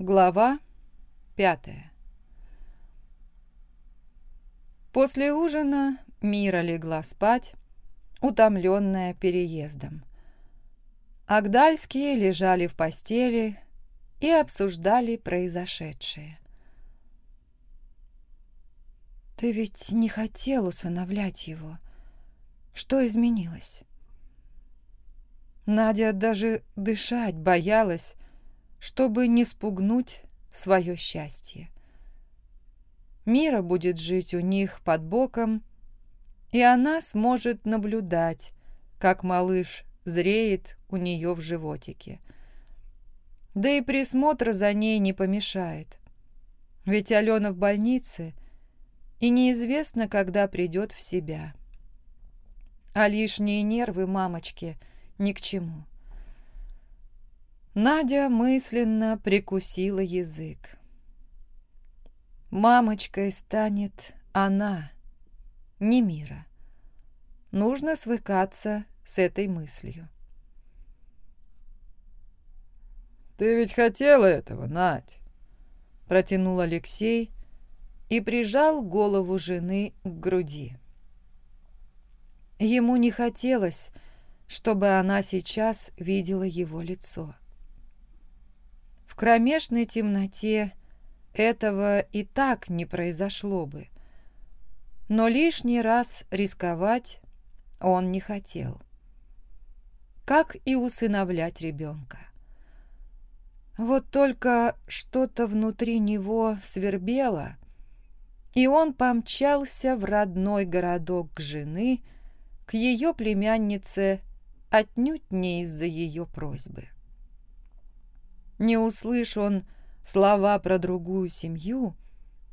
Глава пятая После ужина Мира легла спать, утомленная переездом. Агдальские лежали в постели и обсуждали произошедшее. «Ты ведь не хотел усыновлять его. Что изменилось?» Надя даже дышать боялась, чтобы не спугнуть свое счастье. Мира будет жить у них под боком, и она сможет наблюдать, как малыш зреет у нее в животике. Да и присмотр за ней не помешает. Ведь Алена в больнице, и неизвестно, когда придет в себя. А лишние нервы мамочки ни к чему. Надя мысленно прикусила язык. Мамочкой станет она, не мира. Нужно свыкаться с этой мыслью. «Ты ведь хотела этого, Надь?» Протянул Алексей и прижал голову жены к груди. Ему не хотелось, чтобы она сейчас видела его лицо. В кромешной темноте этого и так не произошло бы. Но лишний раз рисковать он не хотел. Как и усыновлять ребенка. Вот только что-то внутри него свербело, и он помчался в родной городок к жены, к ее племяннице, отнюдь не из-за ее просьбы. Не услышь он слова про другую семью,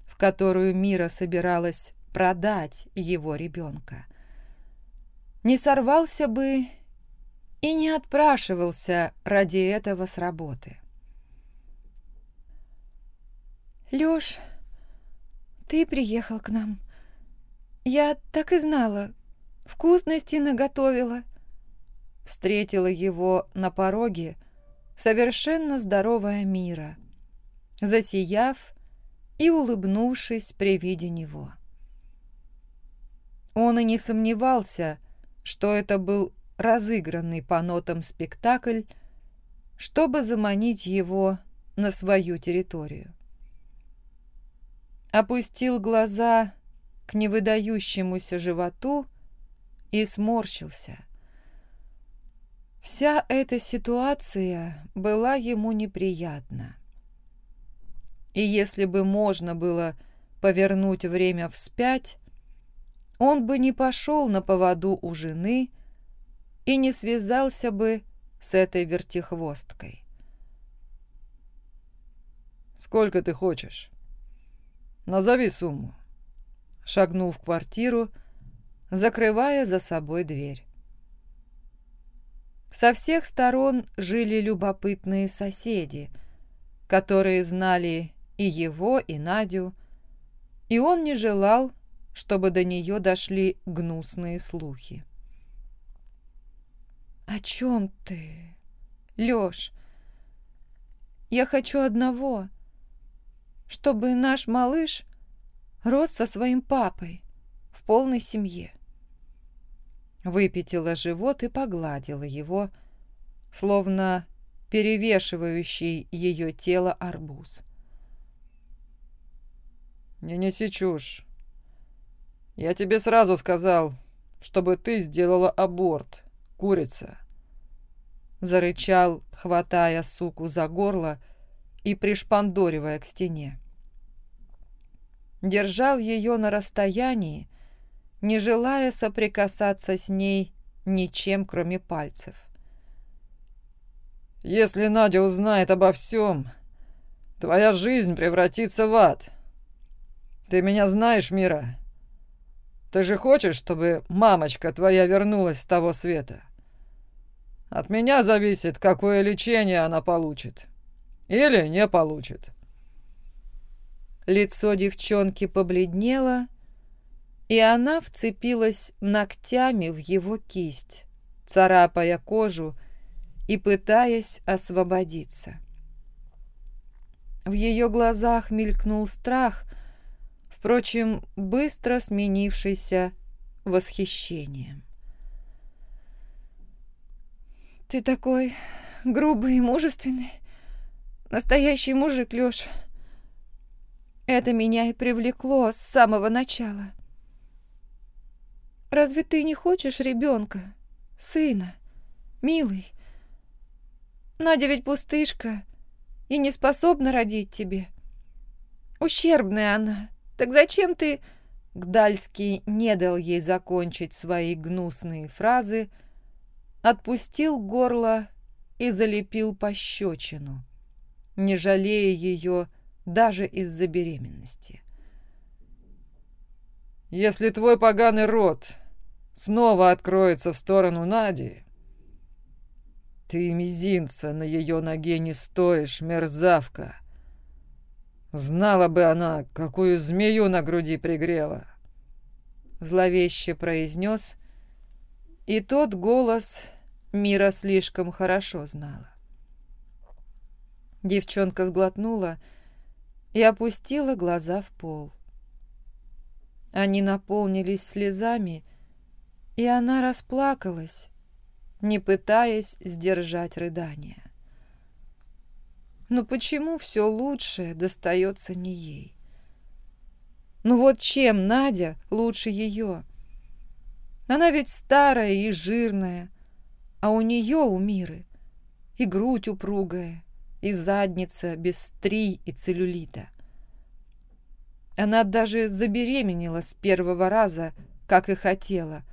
в которую Мира собиралась продать его ребенка, не сорвался бы и не отпрашивался ради этого с работы. «Лёш, ты приехал к нам. Я так и знала. Вкусности наготовила». Встретила его на пороге совершенно здоровая Мира – засияв и улыбнувшись при виде него. Он и не сомневался, что это был разыгранный по нотам спектакль, чтобы заманить его на свою территорию. Опустил глаза к невыдающемуся животу и сморщился. Вся эта ситуация была ему неприятна. И если бы можно было повернуть время вспять, он бы не пошел на поводу у жены и не связался бы с этой вертихвосткой. «Сколько ты хочешь?» «Назови сумму». Шагнул в квартиру, закрывая за собой дверь. Со всех сторон жили любопытные соседи, которые знали и его, и Надю, и он не желал, чтобы до нее дошли гнусные слухи. «О чем ты, Лёш? Я хочу одного, чтобы наш малыш рос со своим папой в полной семье». Выпятила живот и погладила его, словно перевешивающий ее тело арбуз. «Не неси чушь. Я тебе сразу сказал, чтобы ты сделала аборт, курица». Зарычал, хватая суку за горло и пришпандоривая к стене. Держал ее на расстоянии, не желая соприкасаться с ней ничем, кроме пальцев. «Если Надя узнает обо всем, твоя жизнь превратится в ад. Ты меня знаешь, Мира? Ты же хочешь, чтобы мамочка твоя вернулась с того света? От меня зависит, какое лечение она получит. Или не получит. Лицо девчонки побледнело, и она вцепилась ногтями в его кисть, царапая кожу и пытаясь освободиться. В ее глазах мелькнул страх, впрочем, быстро сменившийся восхищением. «Ты такой грубый и мужественный. Настоящий мужик, Лёша. Это меня и привлекло с самого начала. Разве ты не хочешь ребенка, сына, милый? Надя ведь пустышка и не способна родить тебе. Ущербная она. Так зачем ты...» Гдальский не дал ей закончить свои гнусные фразы, отпустил горло и залепил пощечину, не жалея ее даже из-за беременности. «Если твой поганый рот снова откроется в сторону Нади, ты мизинца на ее ноге не стоишь, мерзавка!» Знала бы она, какую змею на груди пригрела. Зловеще произнес, и тот голос Мира слишком хорошо знала. Девчонка сглотнула и опустила глаза в пол. Они наполнились слезами, и она расплакалась, не пытаясь сдержать рыдания. Но почему все лучшее достается не ей? Ну вот чем Надя лучше ее? Она ведь старая и жирная, а у нее, у Миры, и грудь упругая, и задница без стрий и целлюлита. Она даже забеременела с первого раза, как и хотела,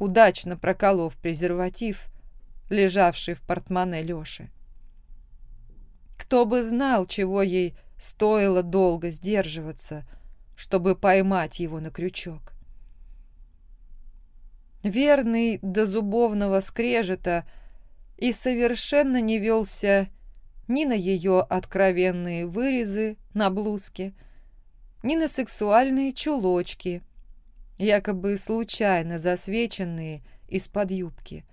удачно проколов презерватив, лежавший в портмоне Лёши. Кто бы знал, чего ей стоило долго сдерживаться, чтобы поймать его на крючок. Верный до зубовного скрежета и совершенно не велся ни на ее откровенные вырезы на блузке, ни на сексуальные чулочки, якобы случайно засвеченные из-под юбки,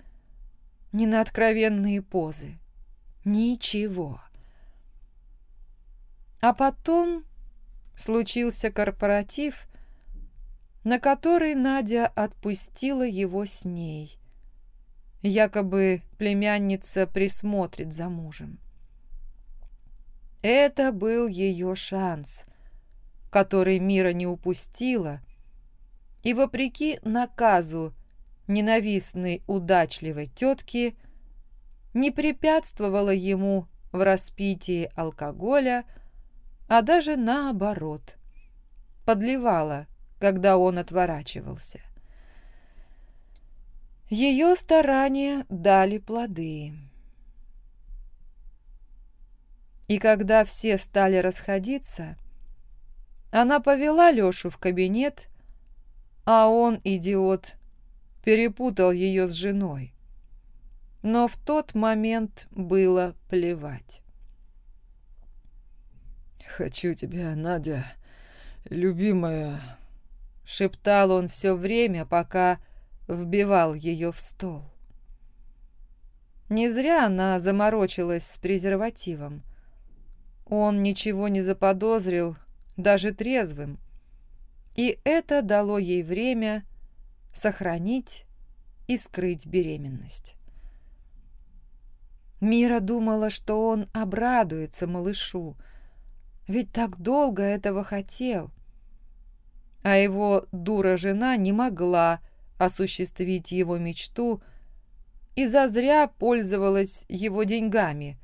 ни на откровенные позы. Ничего. А потом случился корпоратив, на который Надя отпустила его с ней. Якобы племянница присмотрит за мужем. Это был ее шанс, который Мира не упустила, и, вопреки наказу ненавистной удачливой тетки, не препятствовала ему в распитии алкоголя, а даже наоборот. Подливала, когда он отворачивался. Ее старания дали плоды. И когда все стали расходиться, она повела Лешу в кабинет, а он, идиот, перепутал ее с женой. Но в тот момент было плевать. «Хочу тебя, Надя, любимая», — шептал он все время, пока вбивал ее в стол. Не зря она заморочилась с презервативом. Он ничего не заподозрил, даже трезвым, и это дало ей время сохранить и скрыть беременность. Мира думала, что он обрадуется малышу, ведь так долго этого хотел. А его дура-жена не могла осуществить его мечту и зазря пользовалась его деньгами,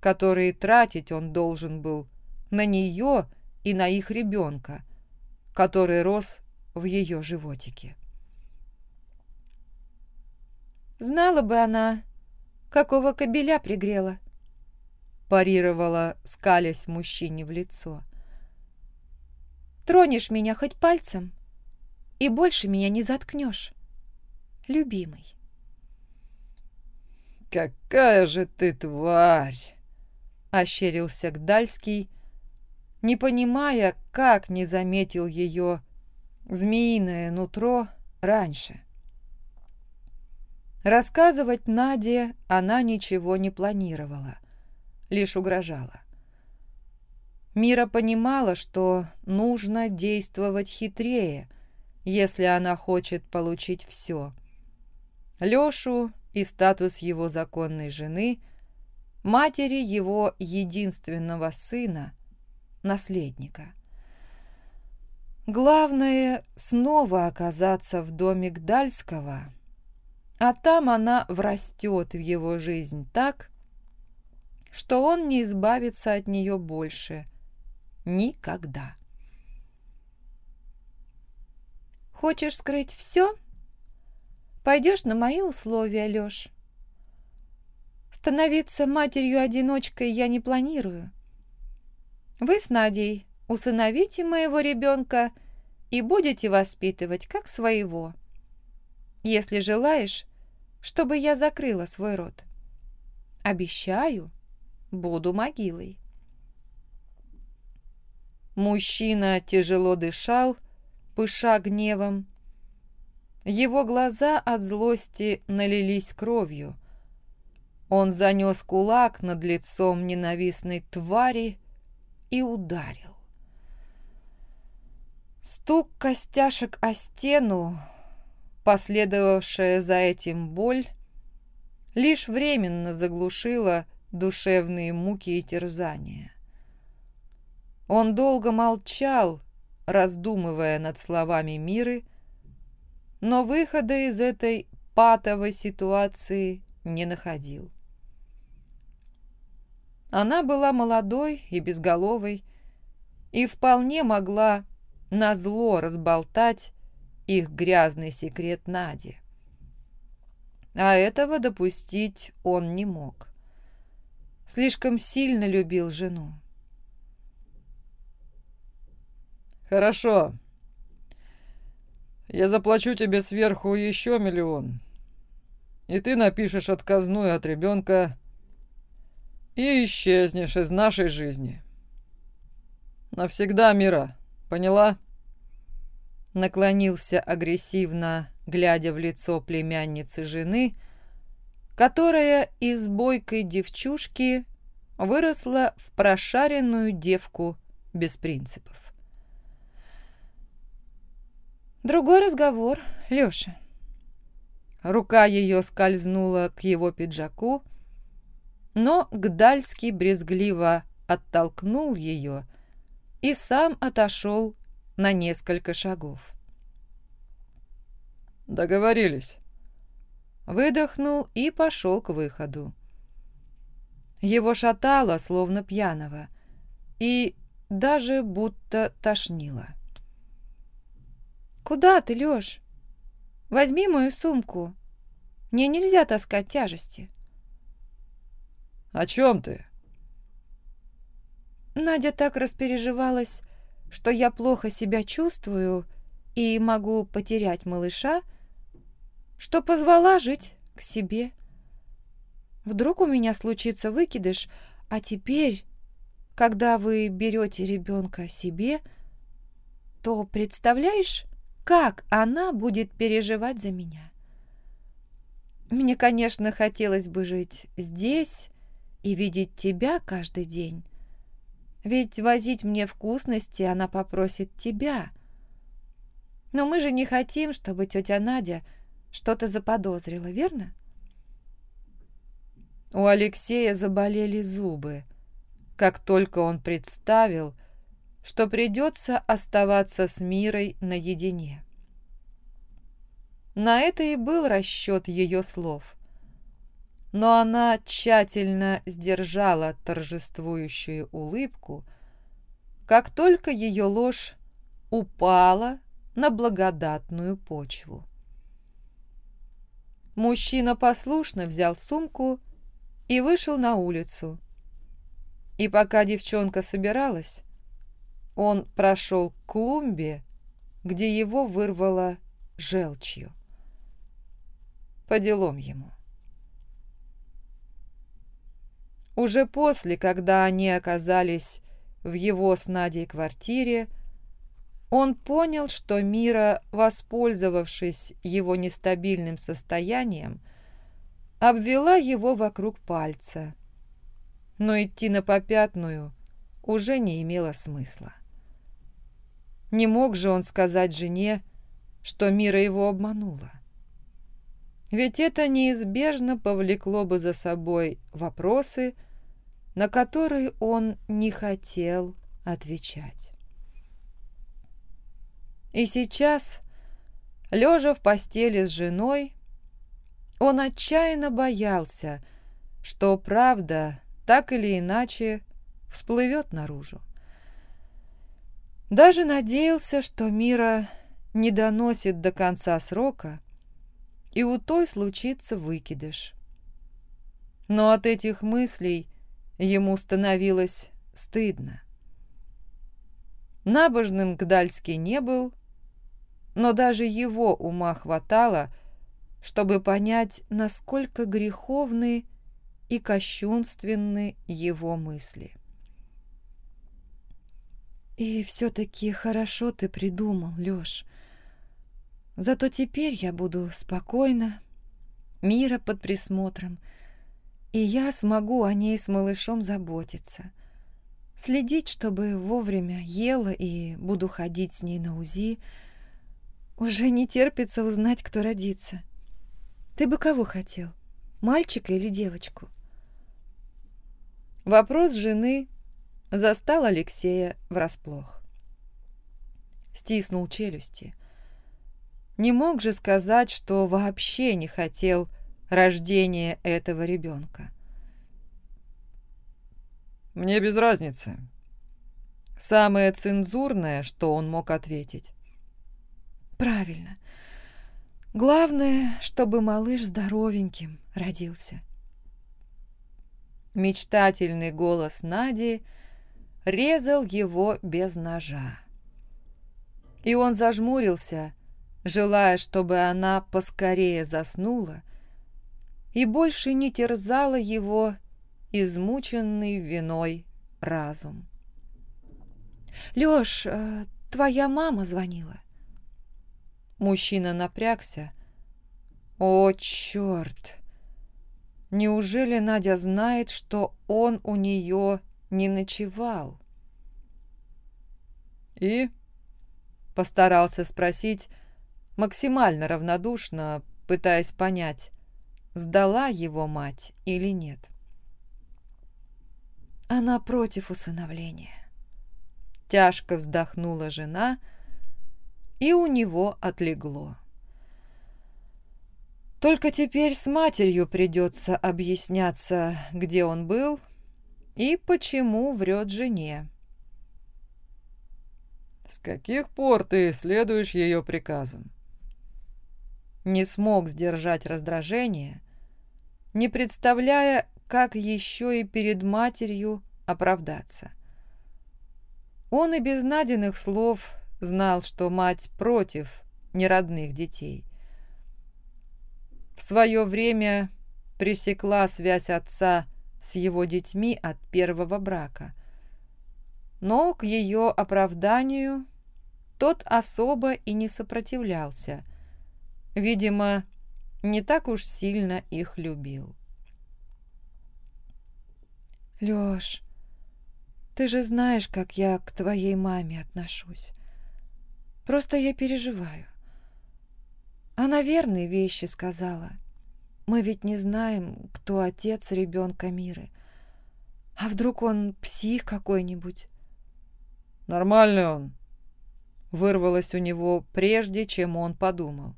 которые тратить он должен был на нее и на их ребенка, который рос в ее животике. Знала бы она, какого кобеля пригрела, парировала, скалясь мужчине в лицо. «Тронешь меня хоть пальцем, и больше меня не заткнешь, любимый». «Какая же ты тварь!» — ощерился Гдальский, не понимая, как не заметил ее змеиное нутро раньше. Рассказывать Наде она ничего не планировала лишь угрожала. Мира понимала, что нужно действовать хитрее, если она хочет получить все. Лешу и статус его законной жены, матери его единственного сына, наследника. Главное — снова оказаться в доме Гдальского, а там она врастет в его жизнь так, что он не избавится от нее больше. Никогда. «Хочешь скрыть все?» Пойдешь на мои условия, Лёш. Становиться матерью-одиночкой я не планирую. Вы с Надей усыновите моего ребенка и будете воспитывать как своего. Если желаешь, чтобы я закрыла свой рот. Обещаю, буду могилой. Мужчина тяжело дышал, пыша гневом, его глаза от злости налились кровью. Он занес кулак над лицом ненавистной твари и ударил. Стук костяшек о стену, последовавшая за этим боль, лишь временно заглушила душевные муки и терзания. Он долго молчал, раздумывая над словами Миры, но выхода из этой патовой ситуации не находил. Она была молодой и безголовой и вполне могла назло разболтать их грязный секрет Наде. А этого допустить он не мог. Слишком сильно любил жену. «Хорошо, я заплачу тебе сверху еще миллион. И ты напишешь отказную от ребенка и исчезнешь из нашей жизни. Навсегда, Мира, поняла?» Наклонился агрессивно, глядя в лицо племянницы жены, которая из бойкой девчушки выросла в прошаренную девку без принципов. Другой разговор, Лёша. Рука ее скользнула к его пиджаку, но Гдальский брезгливо оттолкнул ее и сам отошел на несколько шагов. «Договорились». Выдохнул и пошел к выходу. Его шатало, словно пьяного, и даже будто тошнило. «Куда ты, Лёш? Возьми мою сумку. Мне нельзя таскать тяжести». «О чем ты?» Надя так распереживалась, что я плохо себя чувствую и могу потерять малыша, что позвала жить к себе. Вдруг у меня случится выкидыш, а теперь, когда вы берете ребенка себе, то, представляешь, как она будет переживать за меня? Мне, конечно, хотелось бы жить здесь и видеть тебя каждый день. Ведь возить мне вкусности она попросит тебя. Но мы же не хотим, чтобы тетя Надя что-то заподозрила, верно? У Алексея заболели зубы, как только он представил, что придется оставаться с Мирой наедине. На это и был расчет ее слов. Но она тщательно сдержала торжествующую улыбку, как только ее ложь упала на благодатную почву. Мужчина послушно взял сумку и вышел на улицу. И пока девчонка собиралась, он прошел к клумбе, где его вырвало желчью. По делам ему. Уже после, когда они оказались в его с Надей квартире, он понял, что Мира, воспользовавшись его нестабильным состоянием, обвела его вокруг пальца. Но идти на попятную уже не имело смысла. Не мог же он сказать жене, что Мира его обманула. Ведь это неизбежно повлекло бы за собой вопросы, на которые он не хотел отвечать. И сейчас, лежа в постели с женой, он отчаянно боялся, что правда так или иначе всплывет наружу. Даже надеялся, что Мира не доносит до конца срока, и у той случится выкидыш. Но от этих мыслей ему становилось стыдно. Набожным Гдальский не был, но даже его ума хватало, чтобы понять, насколько греховны и кощунственны его мысли. «И все-таки хорошо ты придумал, Лёш», Зато теперь я буду спокойна, мира под присмотром, и я смогу о ней с малышом заботиться. Следить, чтобы вовремя ела и буду ходить с ней на УЗИ. Уже не терпится узнать, кто родится. Ты бы кого хотел, мальчика или девочку? Вопрос жены застал Алексея врасплох. Стиснул челюсти. Не мог же сказать, что вообще не хотел рождения этого ребенка. «Мне без разницы». Самое цензурное, что он мог ответить. «Правильно. Главное, чтобы малыш здоровеньким родился». Мечтательный голос Нади резал его без ножа. И он зажмурился, желая, чтобы она поскорее заснула и больше не терзала его измученный виной разум. «Лёш, э, твоя мама звонила?» Мужчина напрягся. «О, чёрт! Неужели Надя знает, что он у неё не ночевал?» «И?» — постарался спросить, максимально равнодушно, пытаясь понять, сдала его мать или нет. Она против усыновления. Тяжко вздохнула жена, и у него отлегло. Только теперь с матерью придется объясняться, где он был и почему врет жене. «С каких пор ты следуешь ее приказам?» Не смог сдержать раздражение, не представляя, как еще и перед матерью оправдаться. Он и без Надиных слов знал, что мать против неродных детей. В свое время пресекла связь отца с его детьми от первого брака. Но к ее оправданию тот особо и не сопротивлялся – Видимо, не так уж сильно их любил. «Лёш, ты же знаешь, как я к твоей маме отношусь. Просто я переживаю. Она верные вещи сказала. Мы ведь не знаем, кто отец ребенка Миры. А вдруг он псих какой-нибудь?» «Нормальный он», — вырвалось у него прежде, чем он подумал.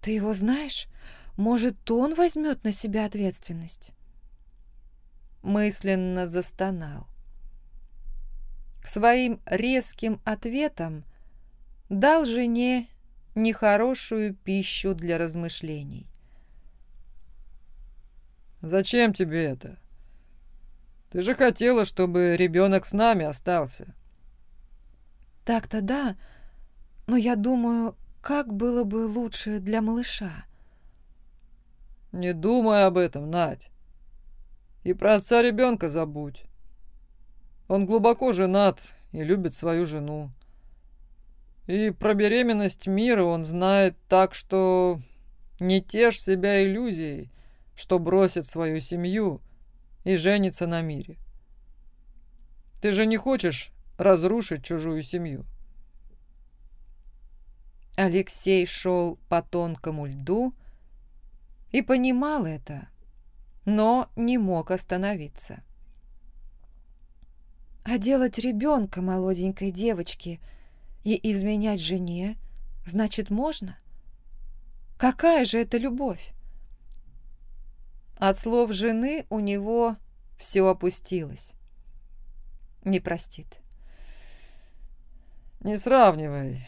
«Ты его знаешь? Может, он возьмет на себя ответственность?» Мысленно застонал. Своим резким ответом дал жене нехорошую пищу для размышлений. «Зачем тебе это? Ты же хотела, чтобы ребенок с нами остался». «Так-то да, но я думаю, как было бы лучше для малыша? Не думай об этом, Надь. И про отца ребенка забудь. Он глубоко женат и любит свою жену. И про беременность мира он знает так, что не тешь себя иллюзией, что бросит свою семью и женится на мире. Ты же не хочешь разрушить чужую семью?» Алексей шел по тонкому льду и понимал это, но не мог остановиться. А делать ребенка молоденькой девочки и изменять жене, значит, можно? Какая же это любовь? От слов жены у него все опустилось. Не простит. «Не сравнивай.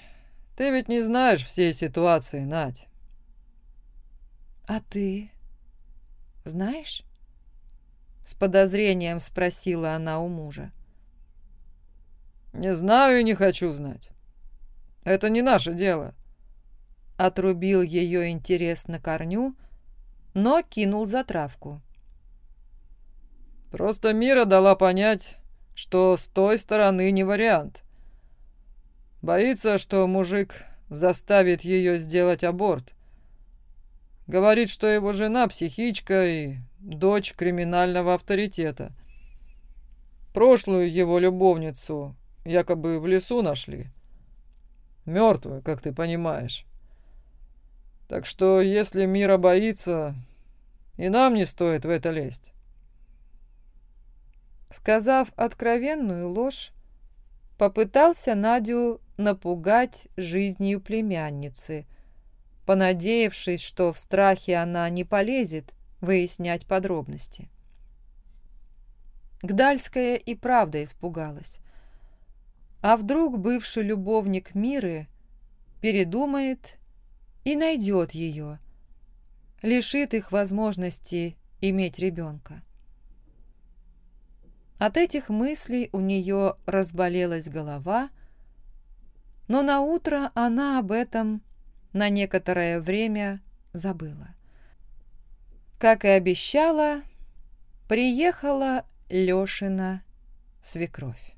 Ты ведь не знаешь всей ситуации, Надь». «А ты знаешь?» С подозрением спросила она у мужа. «Не знаю и не хочу знать. Это не наше дело». Отрубил ее интерес на корню, но кинул затравку. «Просто Мира дала понять, что с той стороны не вариант. Боится, что мужик заставит ее сделать аборт. Говорит, что его жена психичка и дочь криминального авторитета. Прошлую его любовницу якобы в лесу нашли. Мертвую, как ты понимаешь. Так что, если Мира боится, и нам не стоит в это лезть. Сказав откровенную ложь, попытался Надю напугать жизнью племянницы, понадеявшись, что в страхе она не полезет выяснять подробности. Гдальская и правда испугалась. А вдруг бывший любовник Миры передумает и найдет ее, лишит их возможности иметь ребенка. От этих мыслей у нее разболелась голова, но на утро она об этом на некоторое время забыла. Как и обещала, приехала Лешина свекровь.